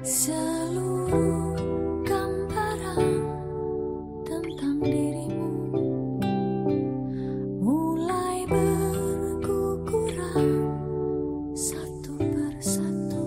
Seluruh gambaran tentang dirimu mulai berguguran satu persatu.